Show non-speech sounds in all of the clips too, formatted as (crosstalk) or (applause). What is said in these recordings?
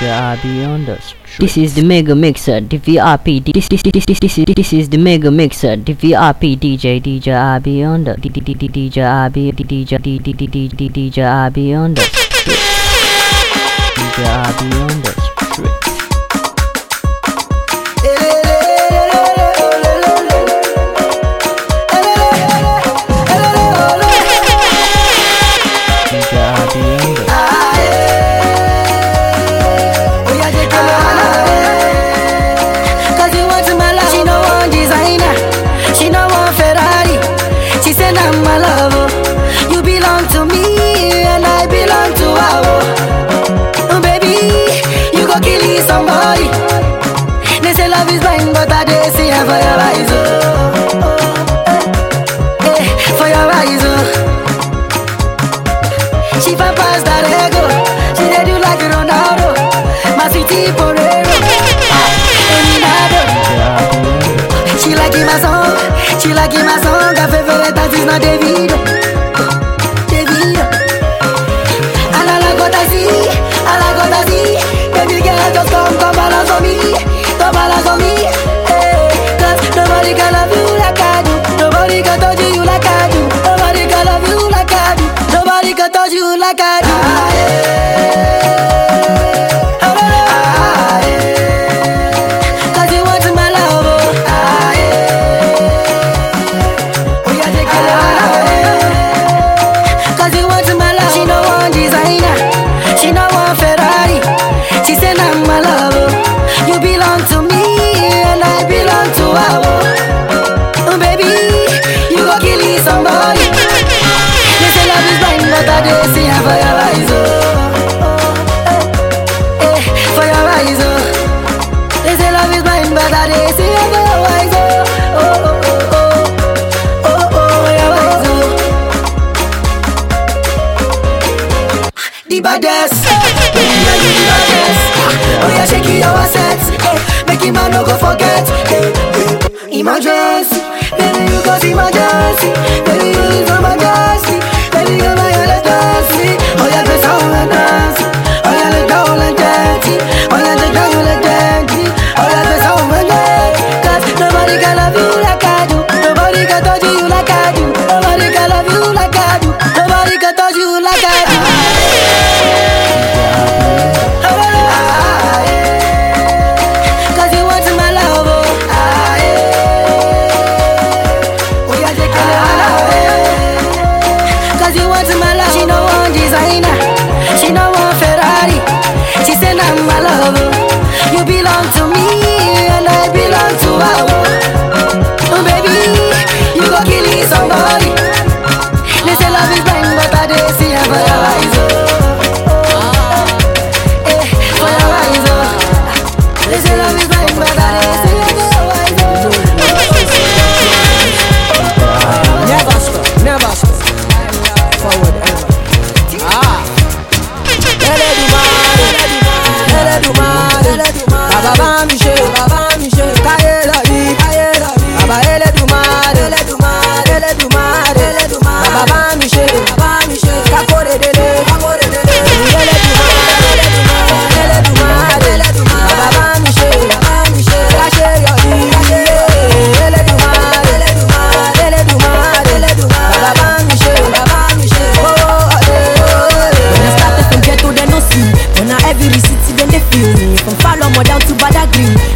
the beyond the. This is the Mega Mixer, the VRP. This, this, this, this, this, this, this is the Mega Mixer, the VRP DJ, DJ R beyond the DJ R B DJ DJ DJ DJ beyond the DJ R beyond the for your eyes, oh. She find pass that ego, she dey do like Ronaldo, oh. my sweetie Borrero, Ronaldo. Oh. She like it my song, she like it my song, her favorite dance is not Davido. Oh. emergency. Baby, you cause emergency. Baby, you is emergency. Baby, you're my emergency. Oh, yeah, that's how I dance. Oh, yeah, let go like that. Oh, yeah, let go like that. Oh, yeah, that's how I dance. Cause nobody can love you.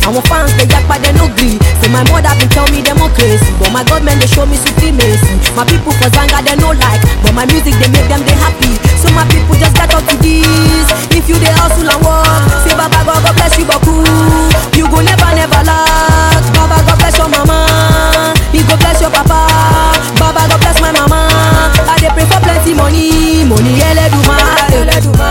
àwọn fans dey yapa dem no gree. Say my mother bin tell me democracy but my government dey show me supremacy. My people for zanga dem no like but my music dey make dem dey happy. So my people just get up to this. If you dey hustle and work say baba god god bless you boku you go never never lack. Baba god bless your mama he go bless your papa. Baba god bless my mama. I dey pray for plenty money money eleduma eleduma.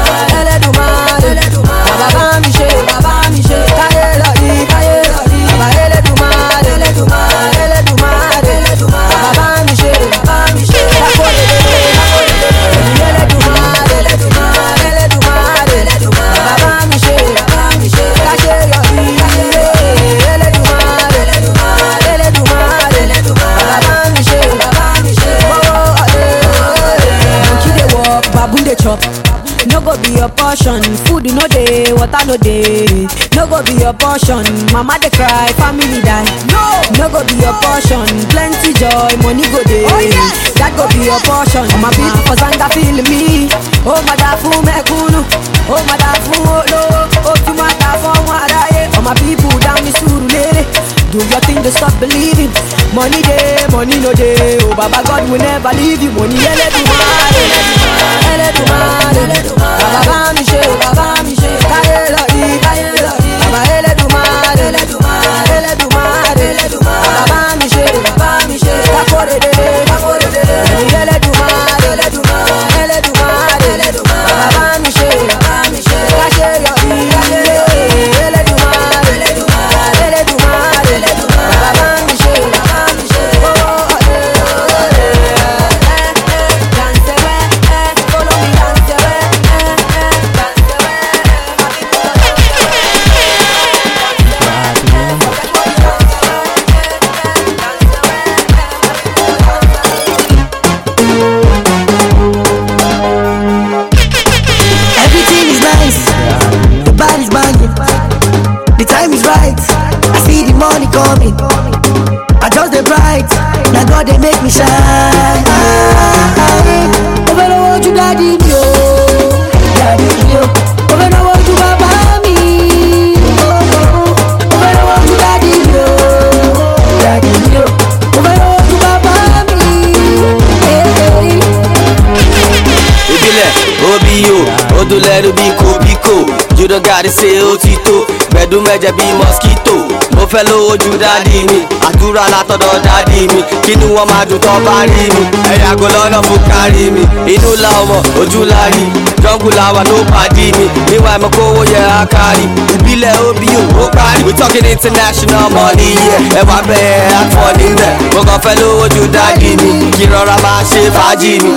Water no dey. No go be your portion. Mama dey cry, family die. No, no go be your portion. Plenty joy, money go dey. Oh, yes. That go be your portion. My people for Zanga feel me. Oh, mother fún mẹ́kúnnù. Oh, mother fún olówó. Oh, tún mother fún ọmọ aráyé. All my people down ní Surulere. Do your thing, just stop believing. Money dey, money no dey. Oh, Baba God will never leave you. Money Elédùmarè, Elédùmarè. Baba bá mi ṣe, baba mi ṣe. Káyé lọ rí, káyé lọ rí. Baba Elédùmarè. Baba bá mi ṣe, baba mi ṣe. Kákórè délé, God they make me shine. Over the world you daddy me oh, daddy me oh. Over the world you baba me, oh. Over the world you daddy me oh, daddy me oh. Over the world you baba me, hey, hey. ìbílẹ̀ obi o odò lẹ́nu bíi kòbíkò you don gàdí ṣe ó ti tó gbẹ̀dú mẹ́jẹ bíi mosquito mo fẹ́ lówó ju dádì mi. Àdúrà látọ̀dọ̀ dádì mi. Kínú wọn máa dùn tán bá rí mi. Ẹ̀yà àgọ́ lọ́nà fún kárí mi. Inú la ọmọ ojú la rí. Jọ́ngù la ló pàdé mi. Níwà ẹ̀mọ́ kówó yẹ á kárí ìbílẹ̀ o ó parí. We talking international money yeah. ẹ̀wà bẹ́ẹ̀ àtọ̀ níbẹ̀ mo kàn fẹ́ lówó ju dádì mi. Kí rọra máa ṣe fàájì mi.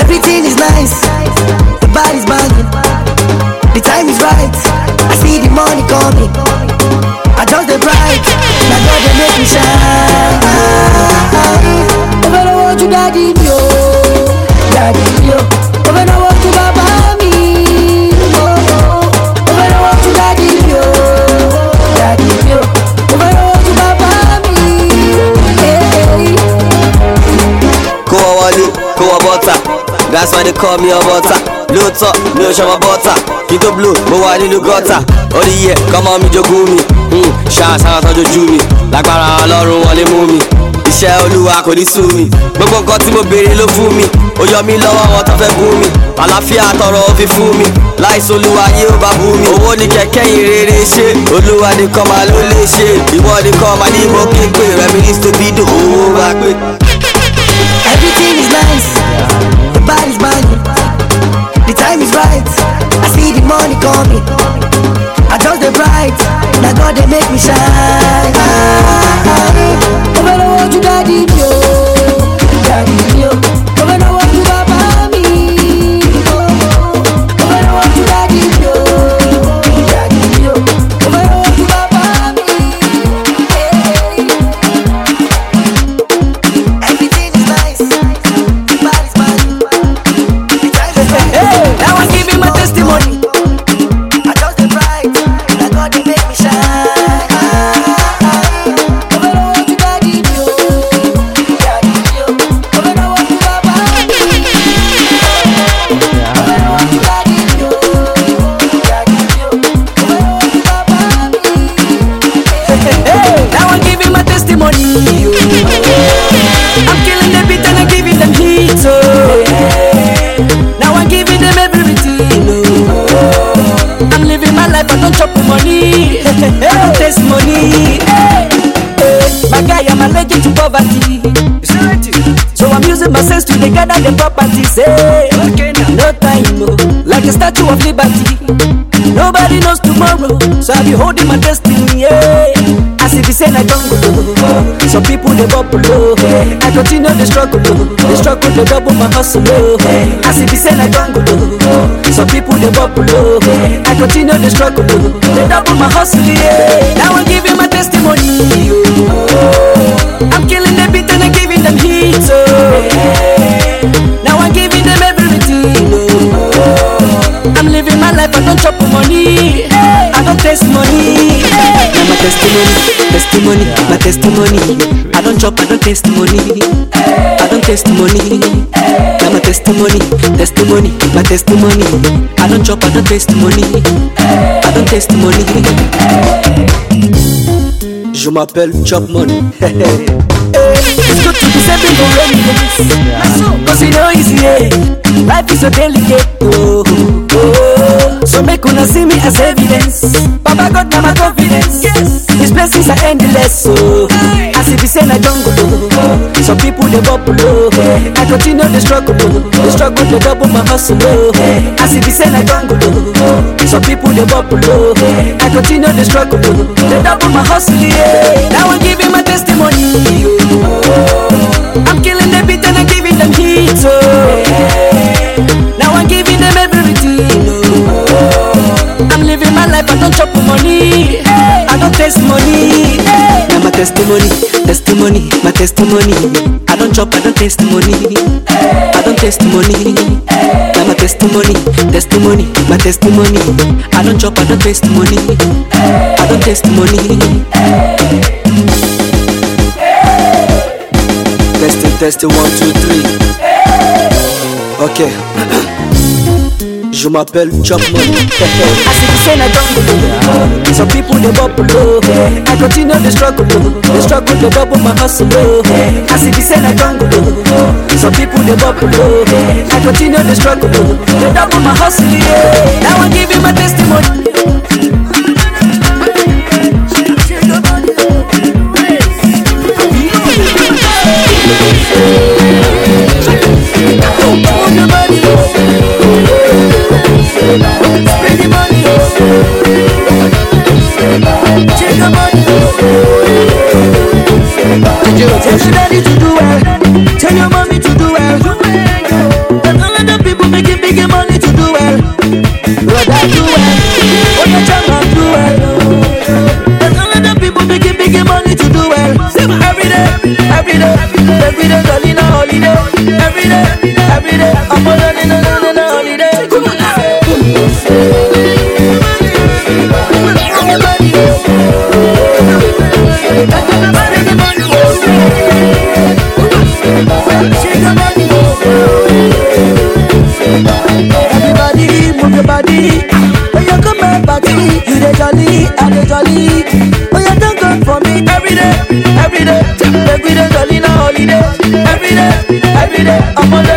Everything is nice, the body's banging, the time is right. I see the money coming. I just the bright, now God they make me shine. Over the world you daddy me oh, daddy me oh. Over the world you baba me, oh. oh. Over the world you daddy me oh, daddy me oh. Over the world you baba me, hey, hey. kó wọ́n wọlé kó wọ́n bọ́tà that's why they call me ọbọ̀tà lóòótọ́ mi ò ṣọmọ bọ́tà kí tó blow mo wà nínú gọ́tà orí yẹ kọ́mọ mi jogún mi hmm, ṣáàṣáà tán jojú mi lágbára ọlọ́run wọlé mú mi iṣẹ́ olúwa kò ní sú mi gbogbo nǹkan tí mo béèrè ló fún mi ó yọ mí lọ́wọ́ wọn tó fẹ́ bú mi àlàáfíà tọrọ ó fún mi láìsí olúwa yé ó bá bú mi owó ní kẹ̀kẹ́ yìí rere ṣe olúwa nìkan máa ló lè ṣe ìwọ nìkan máa ní mo képe tó bí dùn owó bá pé. Everything is nice, time is right. I see the money coming. I just the bright, now God they make me shine. Over the world you daddy me oh, daddy me I'm sense to dey gather the properties. Hey, no time, oh, like a statue of liberty. Nobody knows tomorrow, so I be holding my destiny. Yeah. As if it's in a jungle, oh. some people they bubble. Oh. I continue the struggle, oh. the struggle they double my hustle. Oh. As if in a jungle, oh. some people they bubble. Oh. I continue the struggle, oh. they double my hustle. Yeah. Now I'm giving my testimony. Oh. I'm killing the beat and I'm giving them heat. Now I'm giving them everything. Oh. I'm living my life, I don't chop money. I don't taste money. Now my testimony, testimony, my testimony. I don't chop, I don't taste money. I don't taste money. Now my testimony, testimony, my testimony. I don't chop, I don't taste money. I don't taste money. Je m'appelle for rainy days. Cause. Life is so delicate. Oh, oh, oh. So make una see me as evidence. Baba God, now my confidence. Yes. His blessings are endless. Oh, as if he say na jungle. Oh. Some people they bubble. Oh. I continue the struggle. Oh. The struggle they double my hustle. Oh. As if he say na jungle. Oh. Some people they bubble. Oh. I continue the struggle. Oh. They double my hustle. Yeah. Now I'm giving my testimony. Oh. Don't chop money. I don't taste money. Now my testimony, testimony, my testimony. I don't chop, I don't taste money. I don't taste money. Now my testimony, testimony, my testimony. I don't chop, I don't taste money. I don't taste money. Testing, testing, one, two, three. Ok. (clears throat) Je m'appelle Chop Money. I see the same I don't Some people they bubble low. I continue the struggle. The struggle they double my hustle. I see the same I don't Some people they bubble low. I continue the struggle. They double my hustle. Yeah. Now I'm giving my testimony. Tell your daddy to every day. I'm on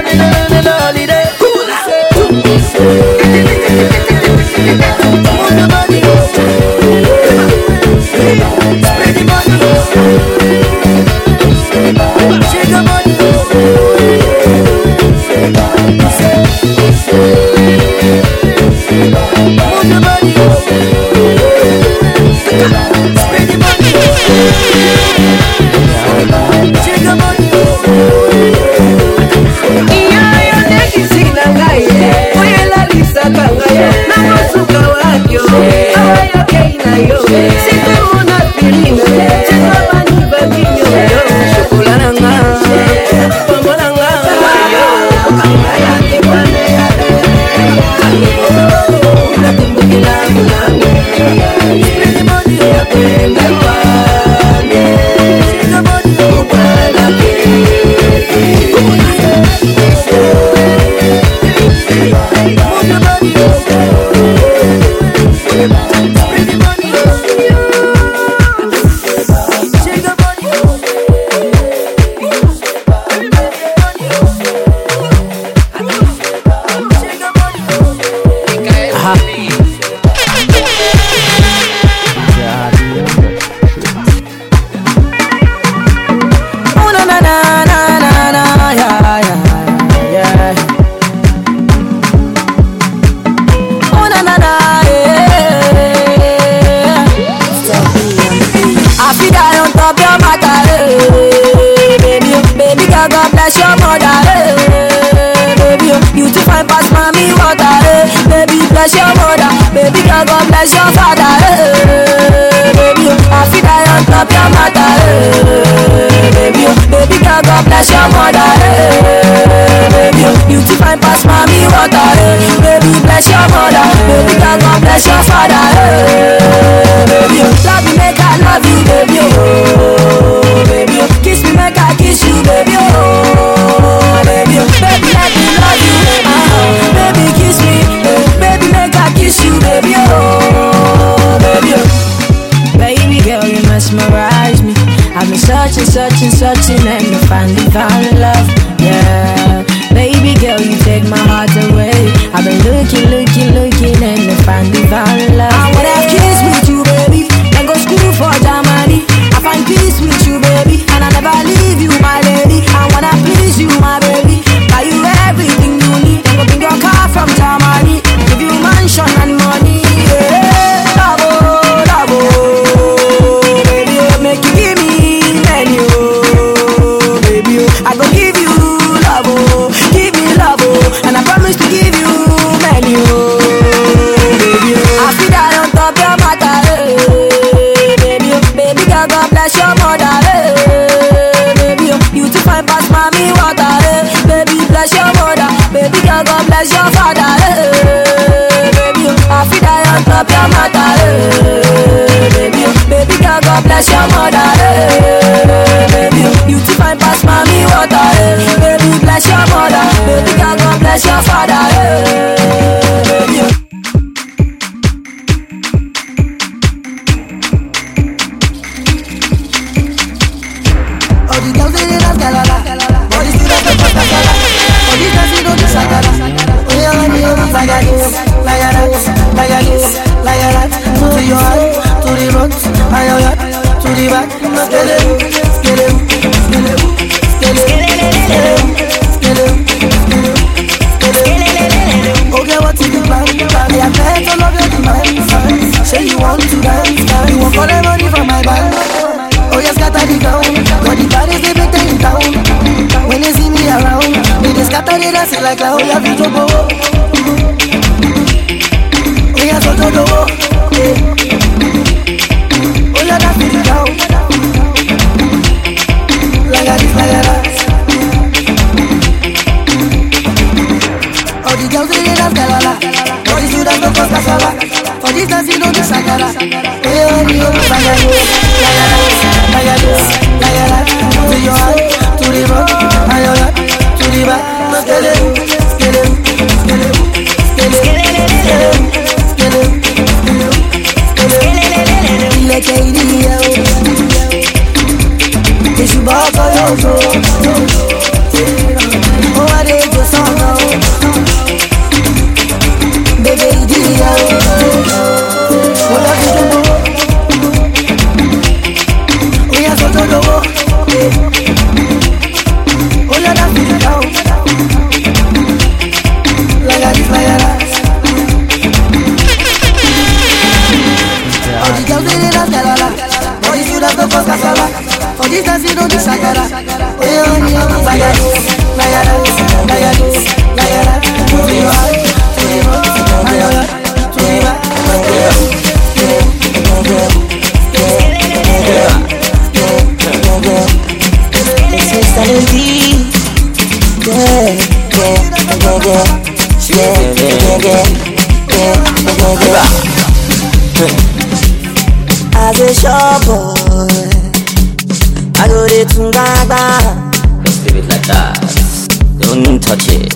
it. Don't touch it.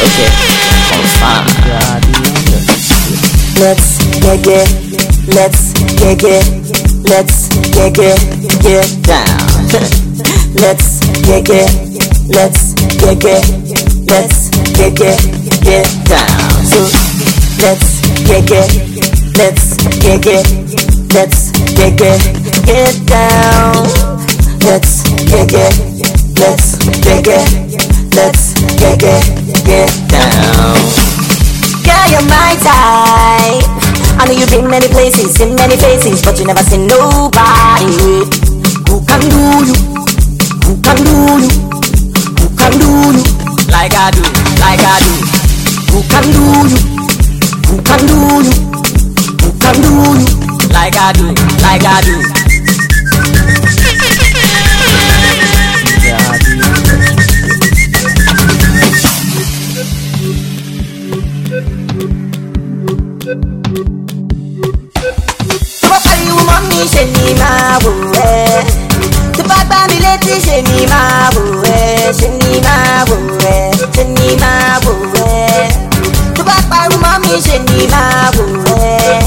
Okay, I'm fine. Let's get get. Let's get get. Let's get get get down. Let's get get. Let's get get. Let's get get get down. So let's get get. Let's get get. Let's get get get down. Let's get get. Let's get get, let's get get get down. Girl, you're my type. I know you've been many places, seen many faces, but you never seen nobody who can do you, who can do you, who can do you like I do, like I do. Who can do you, who can do you, who can do you like I do, like I do. létí ṣe ni máa wò ẹ́. Tó bá gbá mi létí ṣe ni máa wò ẹ́. Ṣe ni máa wò ẹ́ ṣe ni máa wò ẹ́. Tó bá parú mọ́ mi ṣe ni máa wò ẹ́.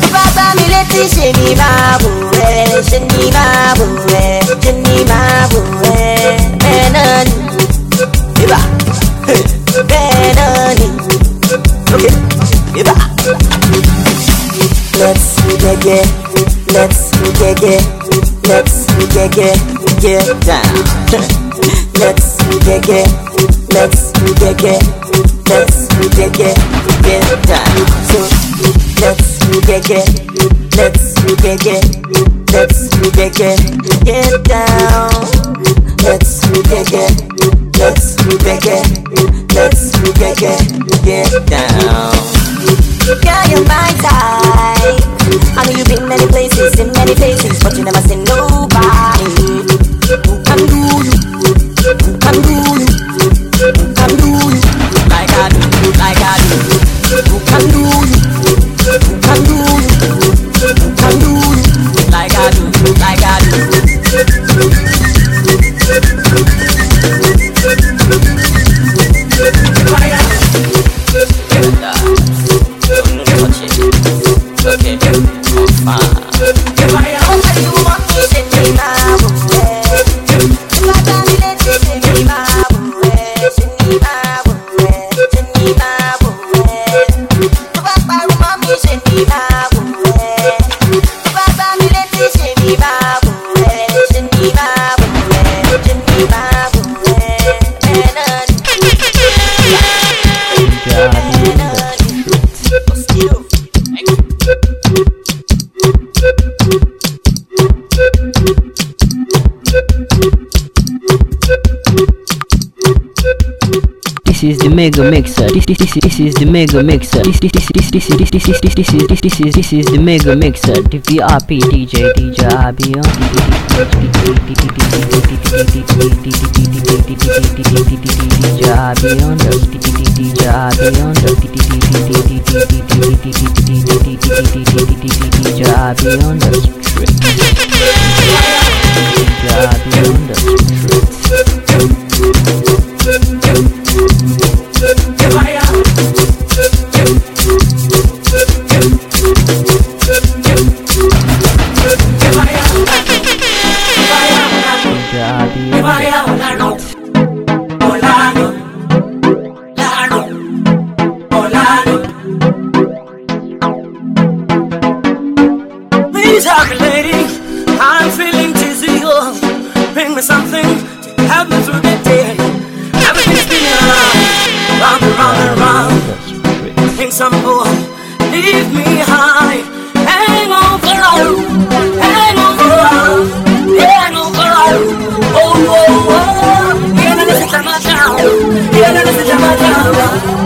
Tó bá gbá mi létí ṣe ni máa wò ẹ́. Ṣe ni máa wò ẹ́ ṣe ni máa wò ẹ́. Bẹ́ẹ̀ náà ni. Bíbá bẹ́ẹ̀ náà ni. Bíbá. Let's get it let's get get, let's get get, get down. let's get get, let's get get, let's get get, get down. Let's get get, let's get get, let's get get, get down. Let's get get, let's get get, let's get get, get down. Girl, you're my type. I know you've been many places, in many places, but you never seen nobody mega mixer. This this this this is the mega mixer. This this this this this this this this this this is this this is this is the mega mixer. The VRP DJ DJ IB DJ IB on the DJ IB on the bring me something to help me through the day. Everything's spinning around, round and round and round. Bring some more, leave me high. Hang love, hang love, hang love. Oh, oh, oh. Yeah, let me sit my let me sit my down.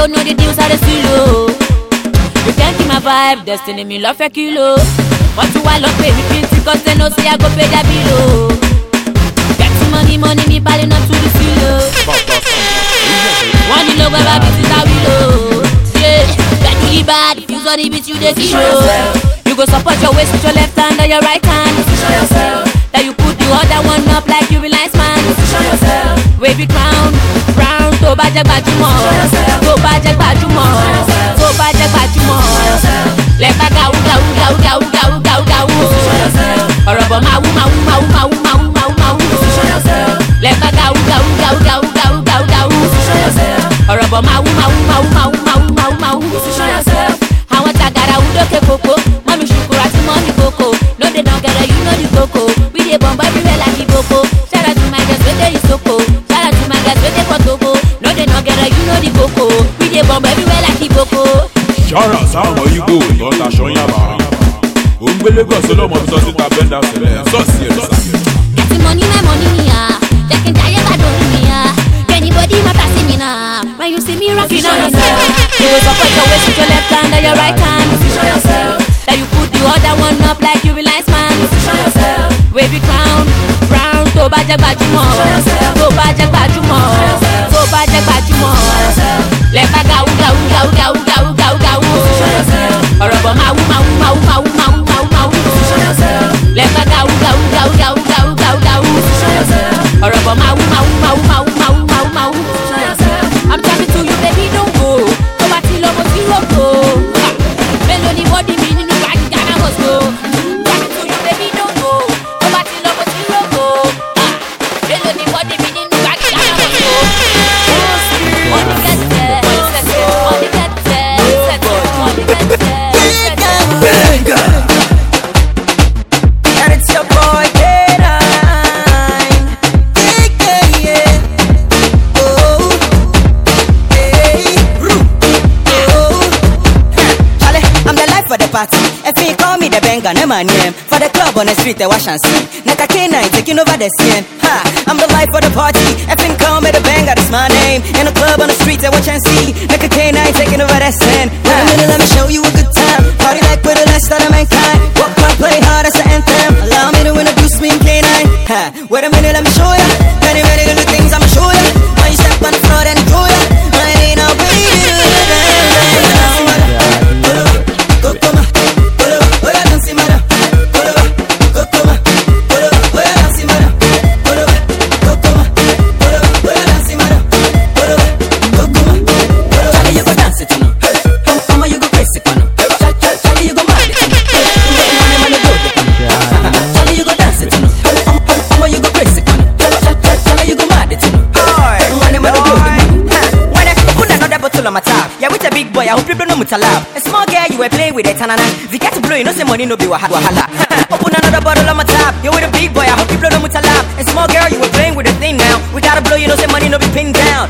don't know the deals are the silo. You can't keep my vibe, destiny me love a kilo. But you I love pay me prince, cause they know say I go pay that bill. Oh. Get some money, money, me pile up to the silo. Oh. One in kilo, where my business I will. Yeah, that you bad, if you on the beat, you just zero. You go support your waist with your left hand or your right hand. Show yourself. That you put the other one up like you realize, man. Show yourself. Wavy crown, brown, tó bá jẹ́ gbajúmọ̀. Position yourself. jẹ́ gbajúmọ̀ tó bá jẹ́ gbajúmọ̀ lẹ́ka gàwú gàwú gàwú gàwú gàwú gàwú gàwú ọ̀rọ̀ bọ̀ máa wú máa wú máa wú máa wú máa wú máa wú máa wú lẹ́ka gàwú gàwú gàwú gàwú gàwú gàwú gàwú ọ̀rọ̀ bọ̀ máa wú máa wú máa wú máa wú máa wú máa wú máa wú àwọn tagara wú lókè kókó mọ́mí ṣùkúrà sí mọ́mí kókó lóde náà gẹ̀rẹ̀ lórí kókó wíde bọ̀m̀bọ́ iboko. ṣọ́ra sáwọn igbó tó ń taṣọ yàrá ò ń gbé lagos ọlọ́mọ bí sọ́sí ta bẹ́ńdà sílẹ̀ sọ́ọ̀sì ẹ̀ sà. Getting money, my money, yeah. Taking time, I don't need yeah. Anybody my passing me now. When you see me rocking on yourself, you will support your waist with your left hand and your right hand. Position yourself. Then you put the other one up like you be nice man. Position yourself. Wavy crown, brown. Tó bá jẹ́ gbajúmọ̀, tó bá jẹ́ party. If you call me the banger, name my name. For the club on the street, they wash and see. Neka K9 taking over the scene. Ha, I'm the life for the party. If you call me the banger, that's my name. In the club on the street, they watch and see. Neka K9 taking over the scene. Wait a minute, let me show you a good time. Party like we're the last of mankind. Walk my play hard as an anthem. Allow me to introduce me in K9. Ha, wait a minute, let me show ya. Many, many A small girl, you were playing with a tanana. If you get to blow, you know say money no be wahala. wahala. (laughs) Open another bottle on my tab, You're with a big boy, I hope you know much love. A small girl, you were playing with a thing now. We gotta blow, you know say money no be pinned down.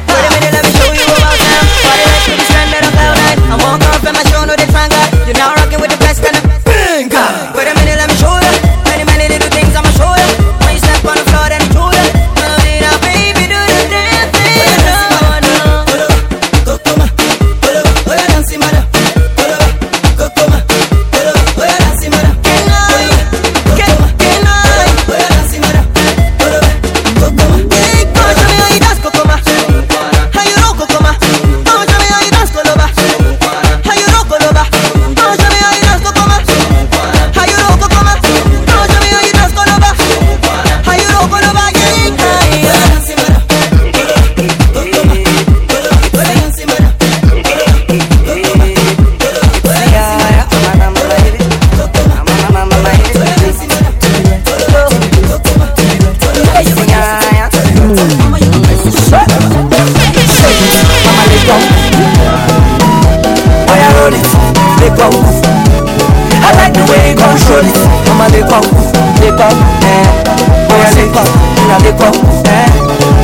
Eh.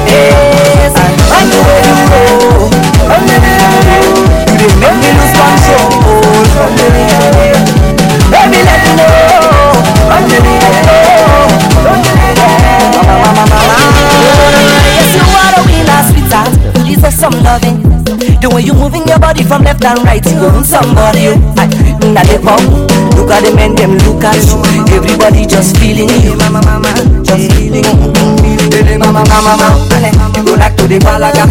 Eh. Yes, I the way you. Oh, na, na, na, na. You make me lose control. Oh, na, na, na, na. Baby, let me know. Oh, na, na, na, na. Oh, na, na, na, na. Yes, you are the winner, sweetheart. Some loving. The way you moving your body from left and right, you somebody. You, I, now they pop. Look at the men, them look at you. Everybody just feeling you, mama, mama, just feeling you. Mama, mama, mama. You go like to the balaga.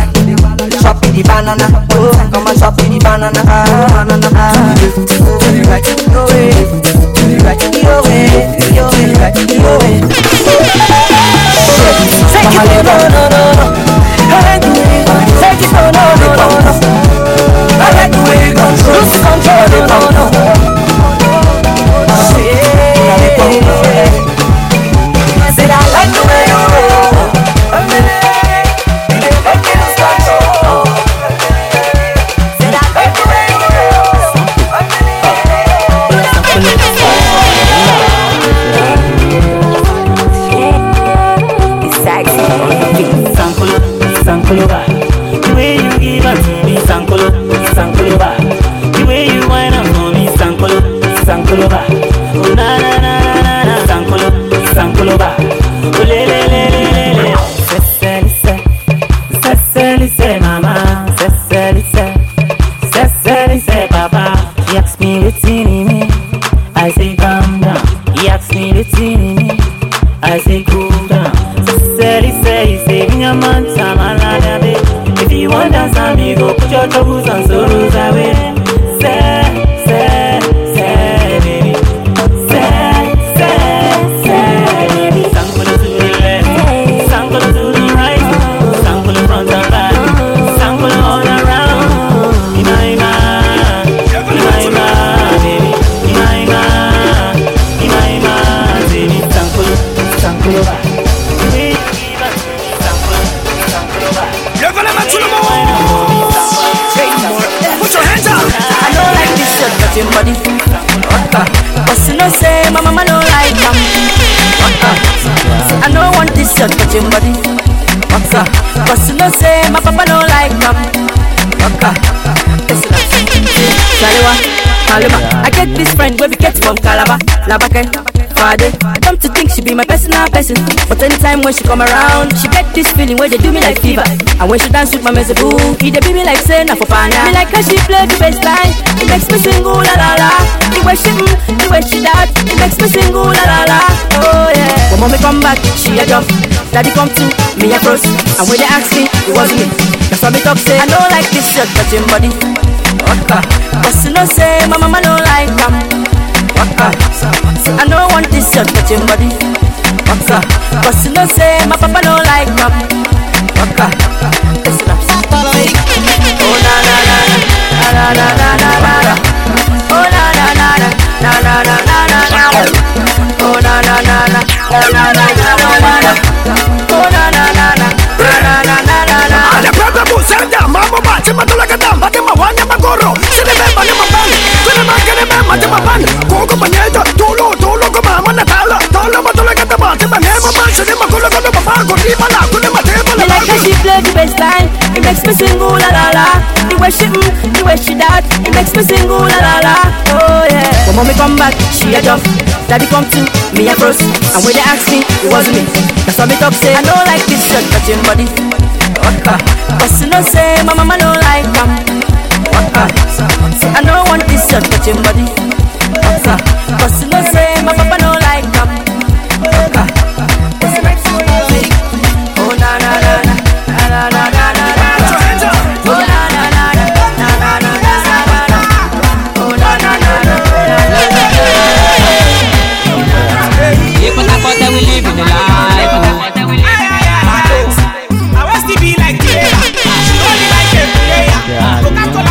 Chop the banana, oh, come and chop the banana, ah, banana, ah. To the right, your way, to the right, your way, your way, right, your way. Take it, no, no, no, no. The take it, no, no, no, no, no. I like the way you control, control, no, no, But say my papa don't like. Listen up. I get this friend where we get from Calabar, Labake, Friday. Come to think she be my personal person, but anytime when she come around, she get this feeling where they do me like fever. And when she dance with my mezebu, he dey be me like say na for pana. Me like how she play the bass line, it makes me sing la la la. The way she mm, the way she that, it makes me sing la la la. Oh yeah. When mommy come back, she a jump daddy come to me a cross And when they ask me, it was me That's why me talk say, I don't like this shirt but your body Waka Cause you know say, my mama don't like him Waka I don't want this shirt but your body Waka Cause you know say, my papa don't like him Waka Listen up Oh na na na na Na na na na na na Oh na na na na Na na na na na na Oh na na na na Na na na na na na busenda, mambo bache matula kadam, mawanya magoro, sine bemba ni maban, kune mangene bemba ni maban, koko manyeta, tulo tulo ko na tala, tala matula kadam, bate manema man, sine makulo kono papa, kuni mala, kune matema Me like how she play the bass line. It makes me sing ooh la la la. The way she mm, the way she that, it makes me sing ooh la la la. Oh yeah. When mommy come back, she a jump. Daddy come to me a cross, and when they ask me, it wasn't me. That's why me talk say I don't like this shirt touching body. Waka. But you know say my mama don't like them. Waka. Say I don't want this shirt touching body. Waka. But you know say my papa don't like them. Waka. Oh na na na na na. Oh na na na na na na na na na na. Oh na na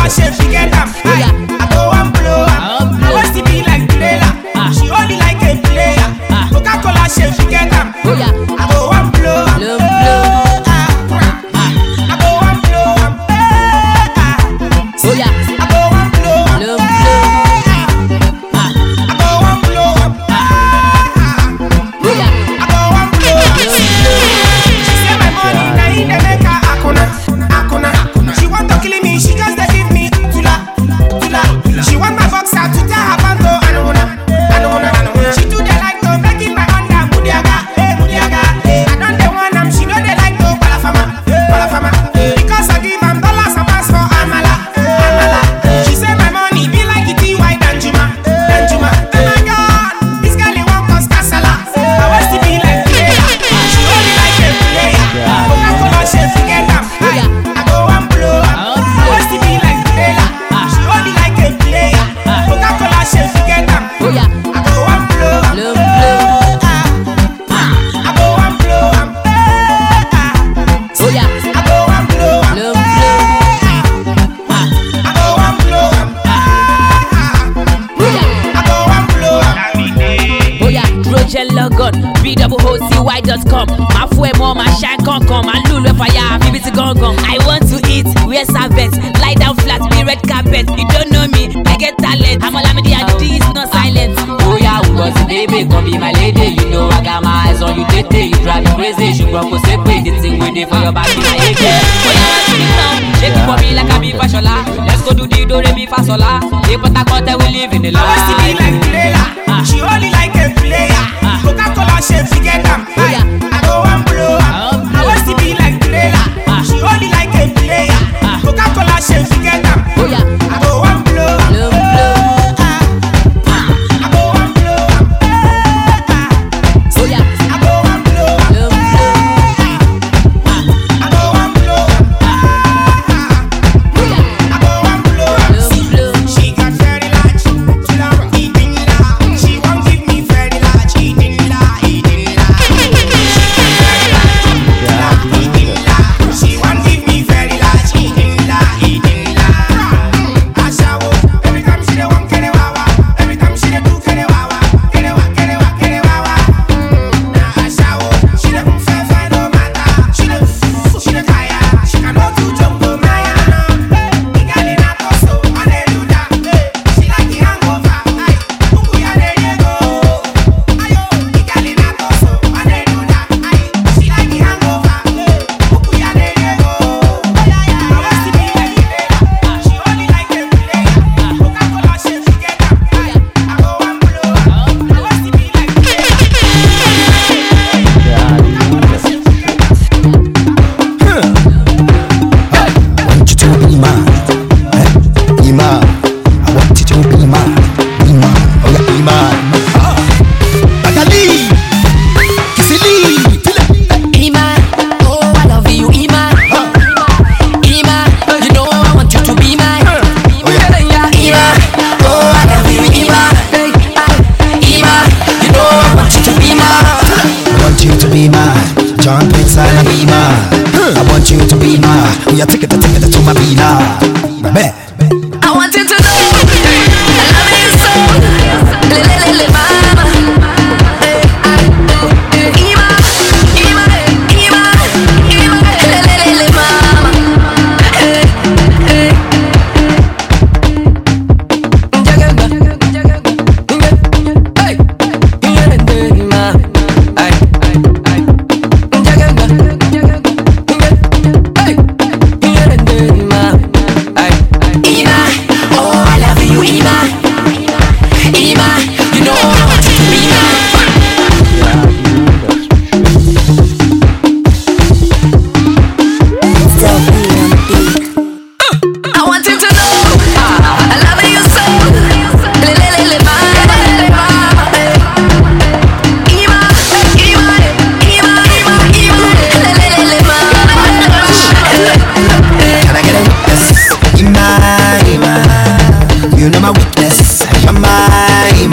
I said she get.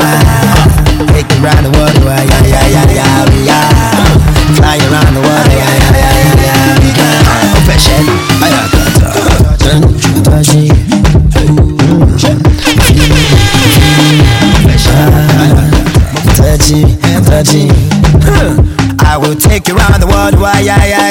man. Take me round the world, yeah, yeah, yeah, yeah, we are. Fly around the world, yeah, yeah, yeah, yeah, we can. Confession, I got that. Turn, touchy. Touchy, touchy. I will take you around the world, yeah, yeah.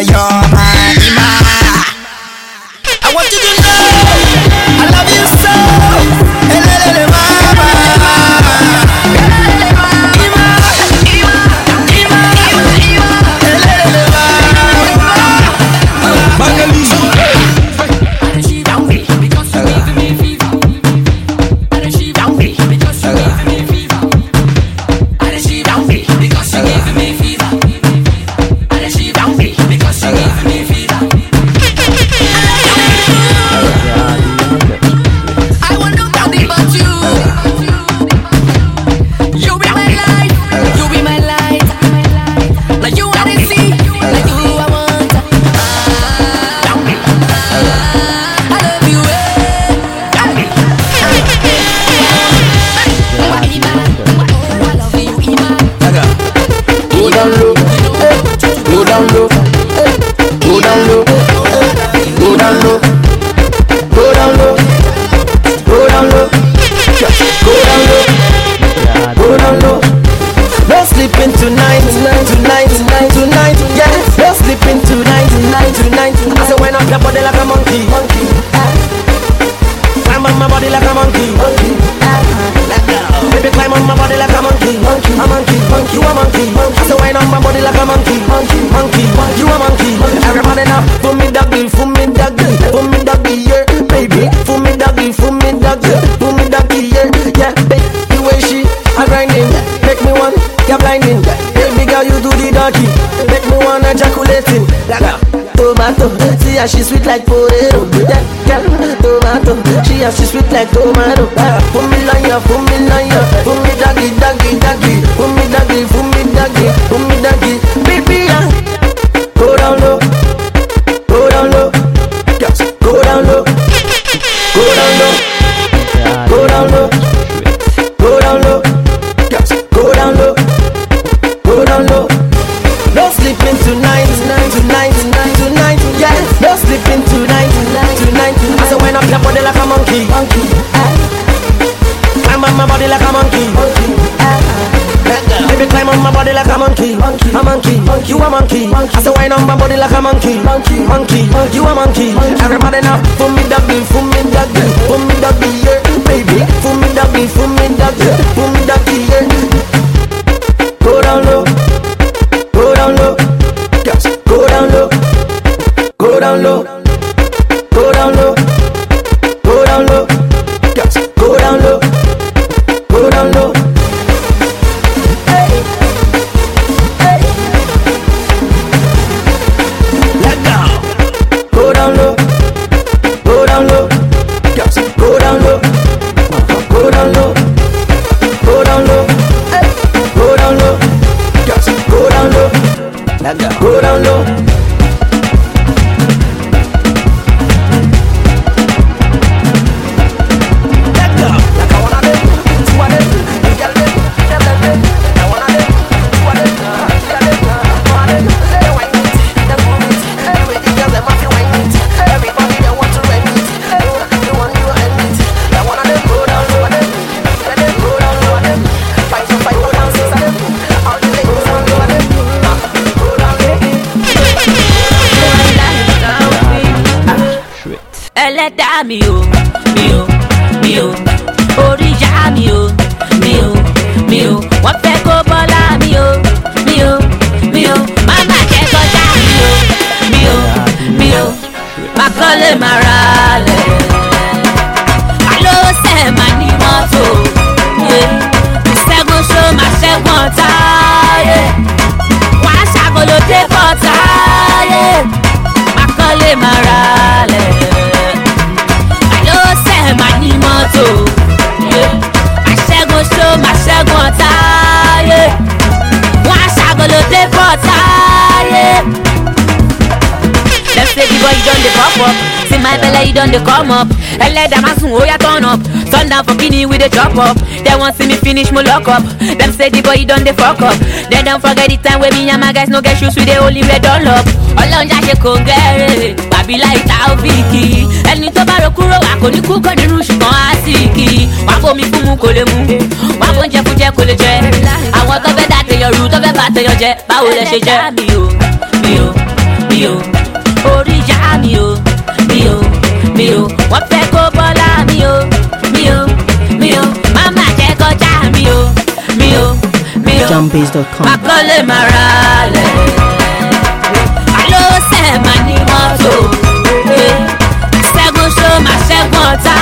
sweet like potato. That girl, tomato. She has sweet like tomato. wind on my body like a monkey, monkey, monkey. You a monkey. Everybody now, for me that beat, for me pop up, see my belle you don dey come up. Ẹlẹ́dàá máa sùn ó yá turn up, sundown for kini we dey chop up. Dem wan see me finish mo lock up, dem say the boy you don dey fuck up. Dem don forget the time wey me and my guys no get shoes we dey only wear dunlop. Ọlọ́njà ṣe kò gẹ́rẹ́, bàbí láì ta òfìkì. Ẹni tó bá ro kúrò wà kò ní kú kò nínú ṣùgbọ́n á sì kì í. Wà bomi fún mu kò lè mu, wà fún jẹ kò lè jẹ. Àwọn tó fẹ́ dá tèèyàn rú tó fẹ́ bá tèèyàn jẹ, báwo lẹ ṣe jẹ́? Mi ò, mi ò, mi ò orí ìyá mi o mi o mi o. Wọ́n fẹ́ kó bọ́lá mi o mi o mi o. Mama jẹ́ kọjá mi o mi o mi o. Jumbase.com. má kọ́lé má ra lẹ̀. Alo ní mọ́tò. Ṣẹ́gun ṣó ṣẹ́gun ọ̀tá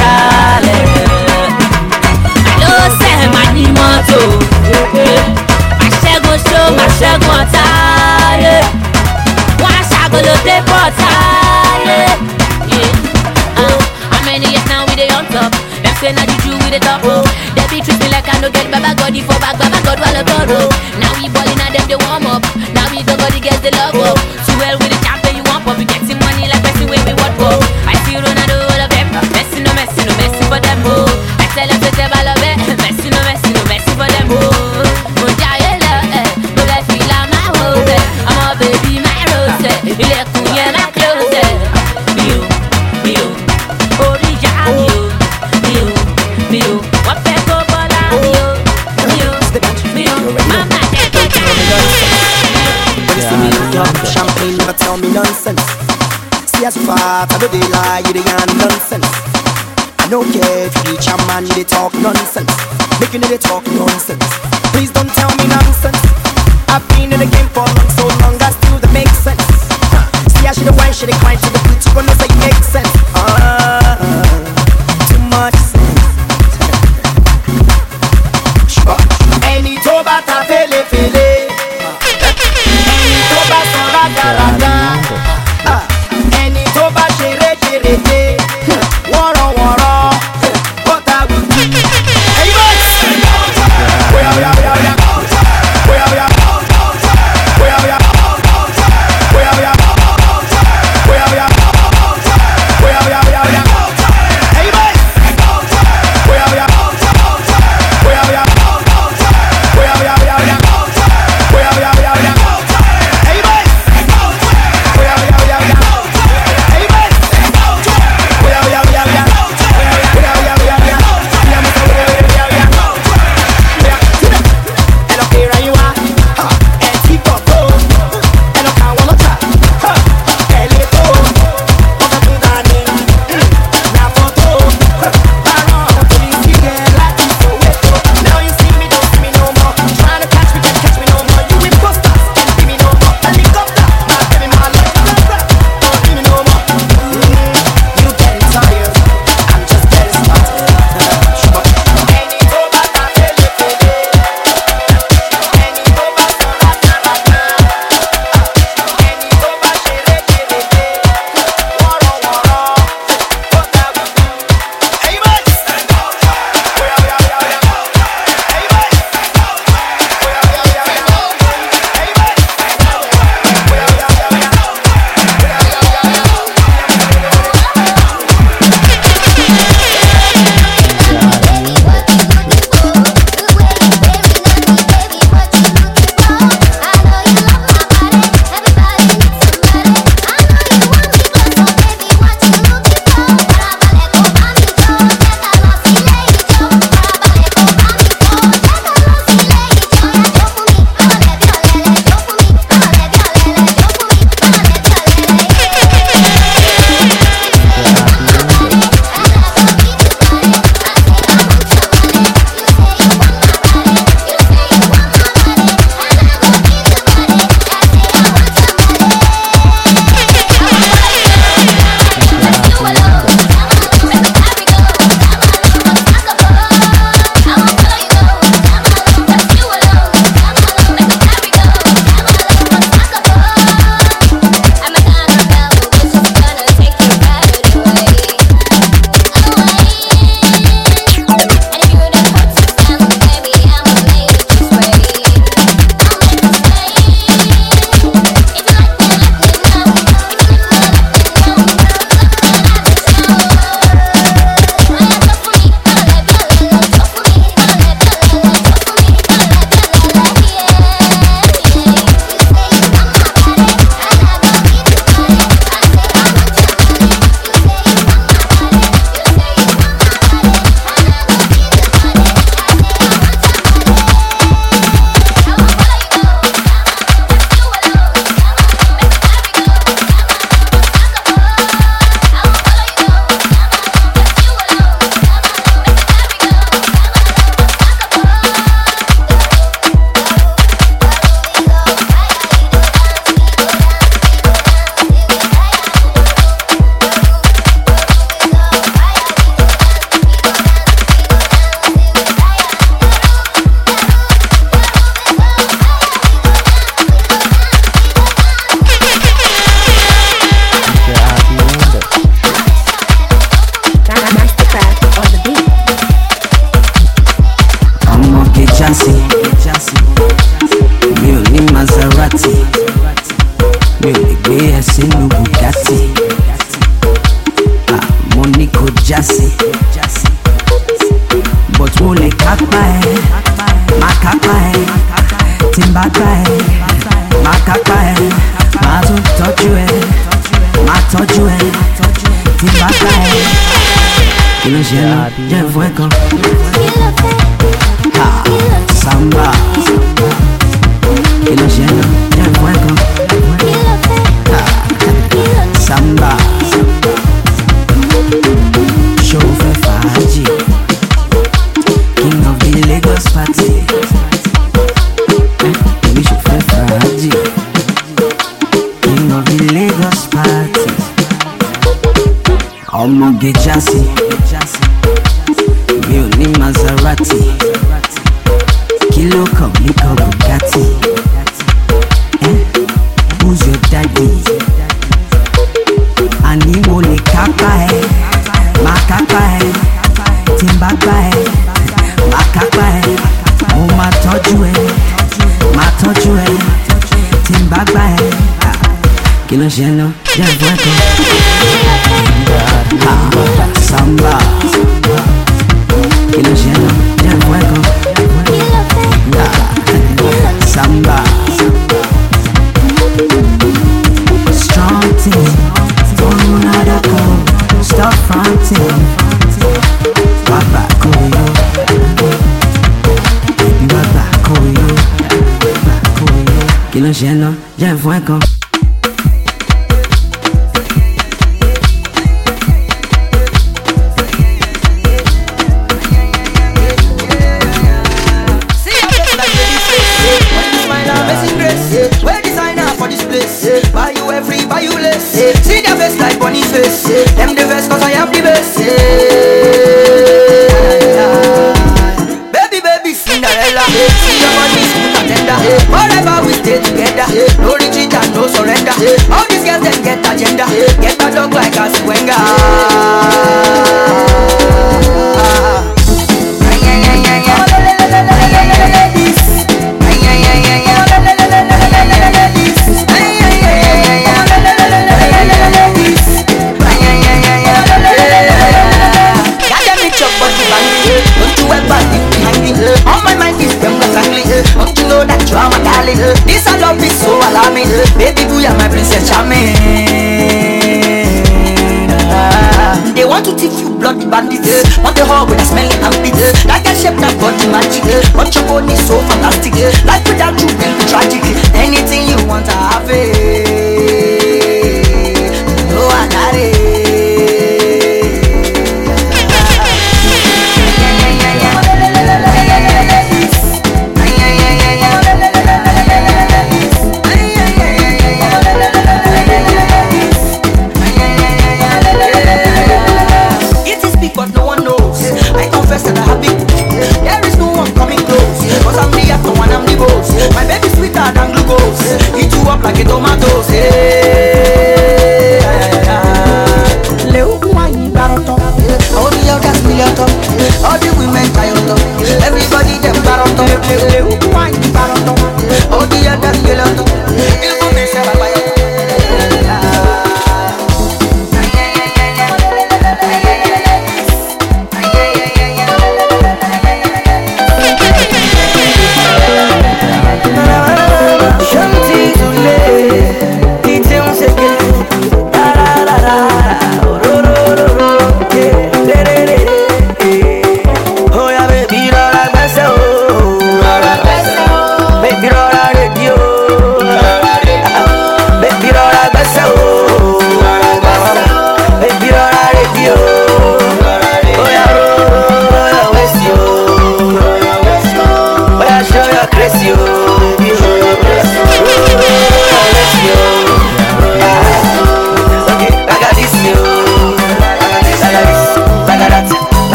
ra lẹ̀. Alo ní mọ́tò àṣẹ́gun ṣó má ṣẹ́gun ọ̀tá wọ́n á ṣàgolódé bọ́tà. How many years now we dey on top? Dem say na juju we dey top oh. Dem be treat me like I no get baba God for back, baba God I God oh. Now we ballin' and dem dey warm up. Now we don't the girls they love oh. up. Too well with the I do they lie, you yarn nonsense. I don't care if you reach a man, they talk nonsense. Making it talk nonsense. así. gênant, je vois quand.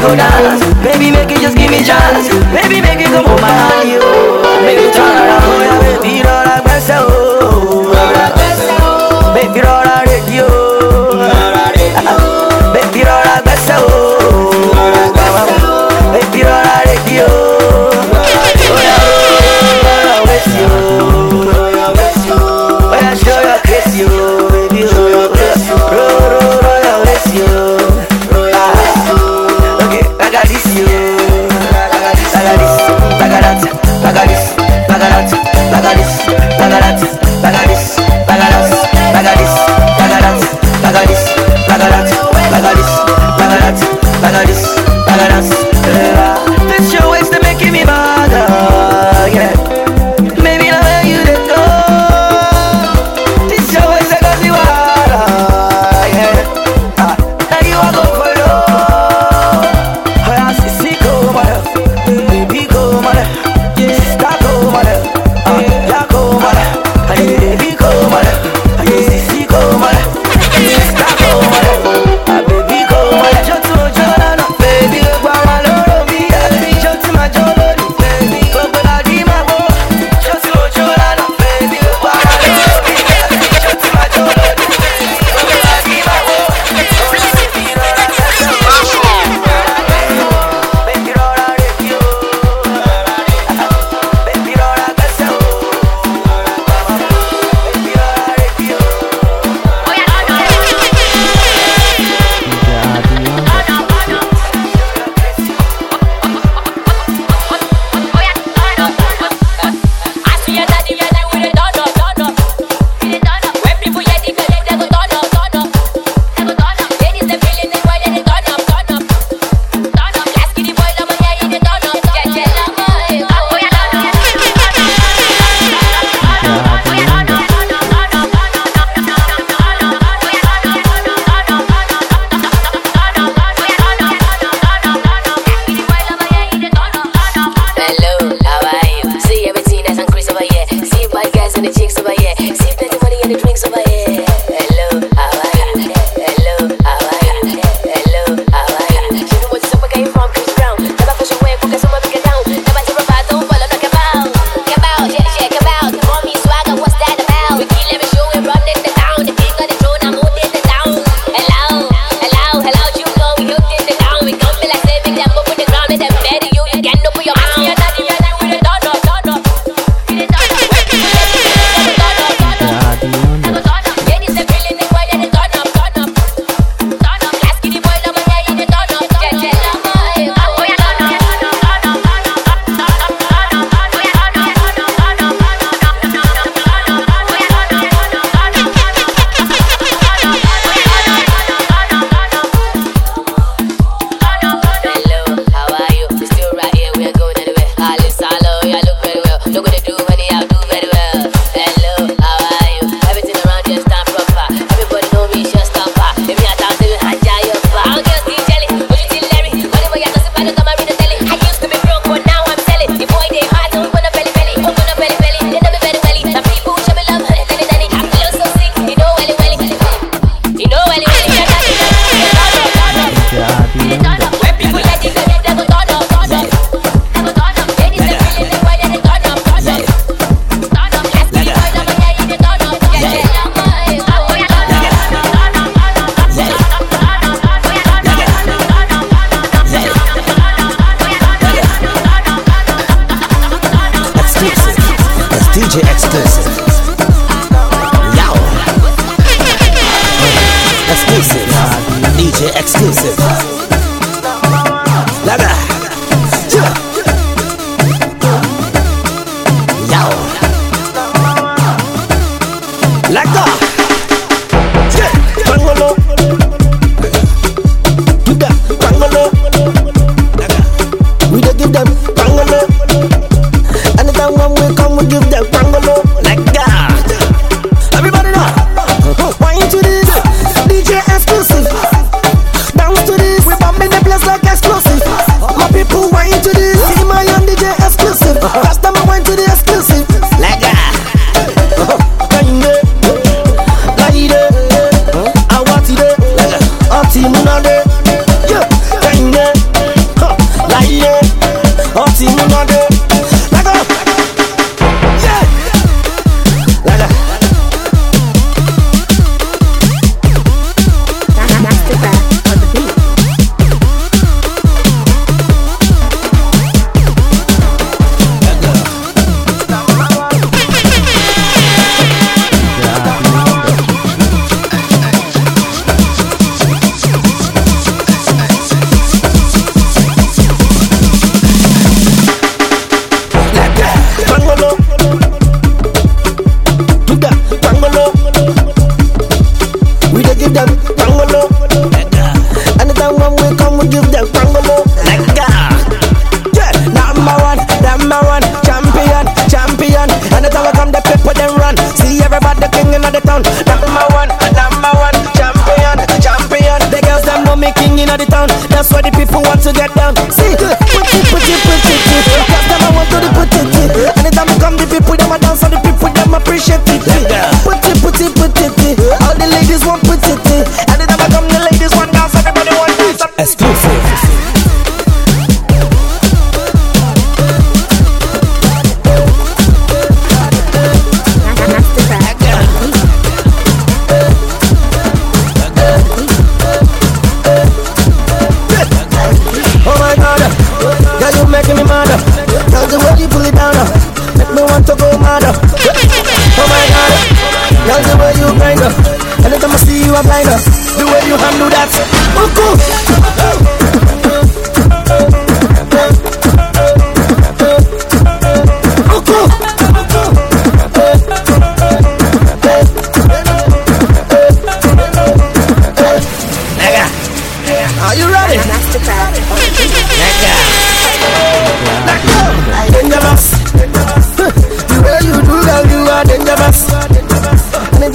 go dance. Baby, make it just give me chance. Baby, make it come over my you.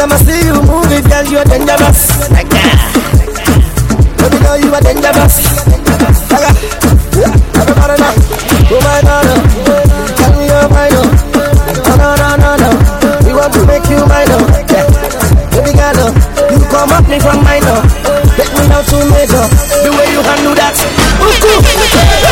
time I see you move it, girl, you're dangerous. Let me know you are dangerous. Like Never matter now. Oh my God, oh. me your mind. No, no, no, no, no. We want to make you mine, oh. Baby girl, oh. you come up me from mine, oh. Get me now to. The way you handle that. Ooh, cool.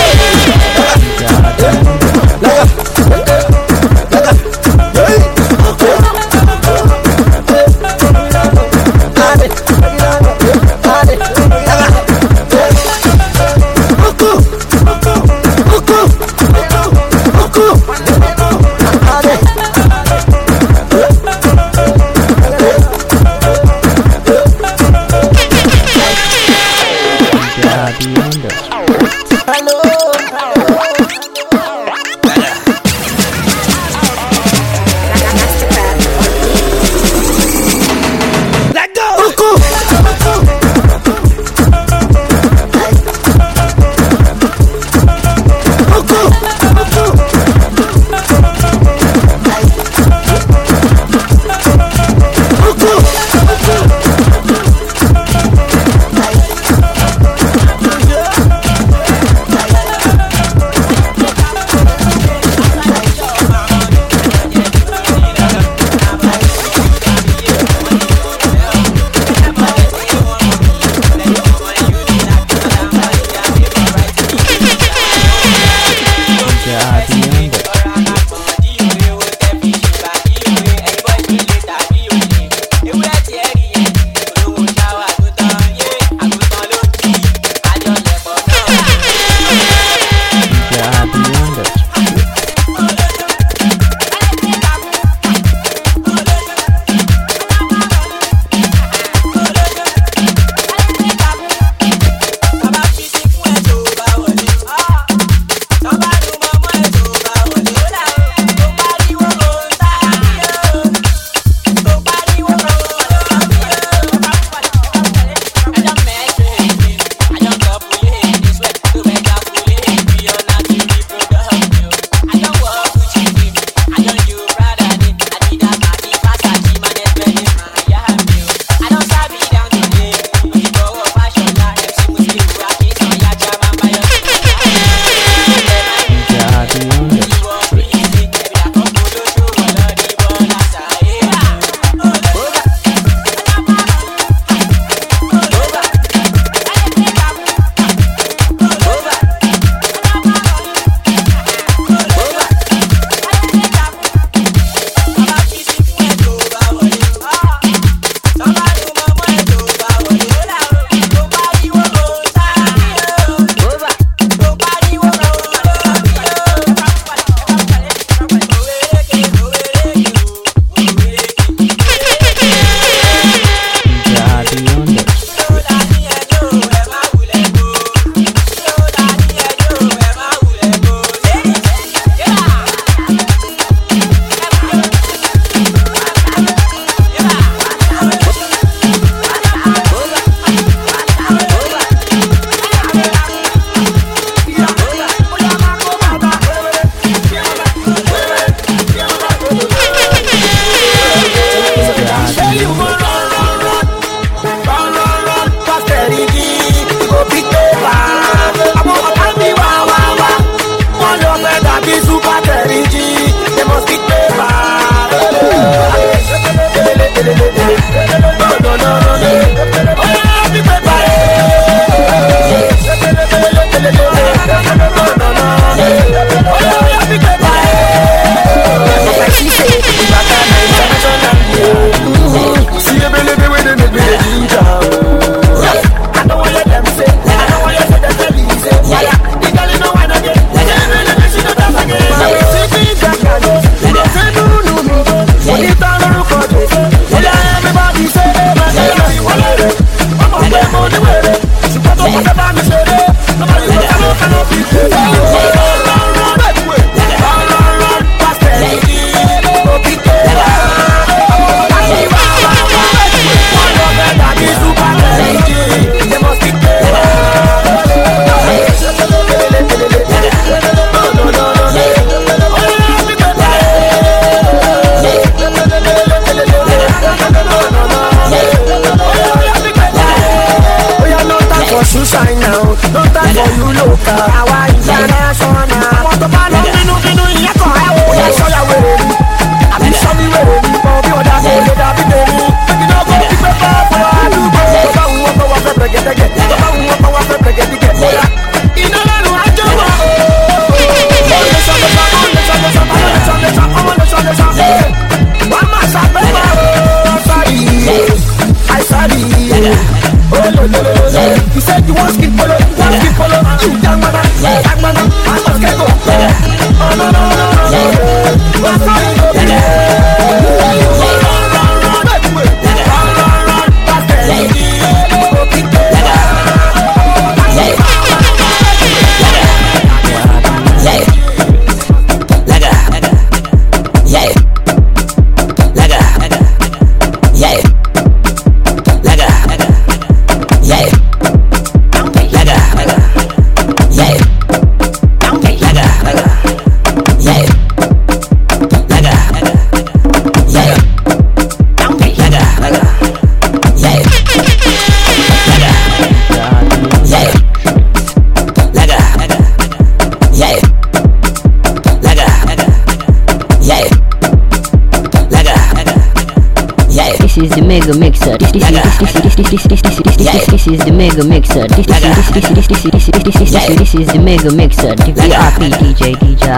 mixer. This, this, this, this, this, this, this, this, this, this is the mega mixer. The VIP DJ DJ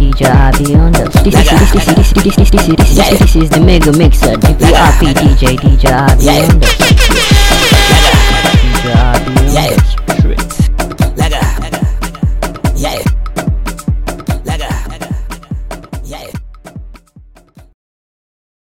DJ on the. This, this, this, this, this, this, this, this, this, this is the mega mixer. The VIP DJ DJ on the. DJ on the.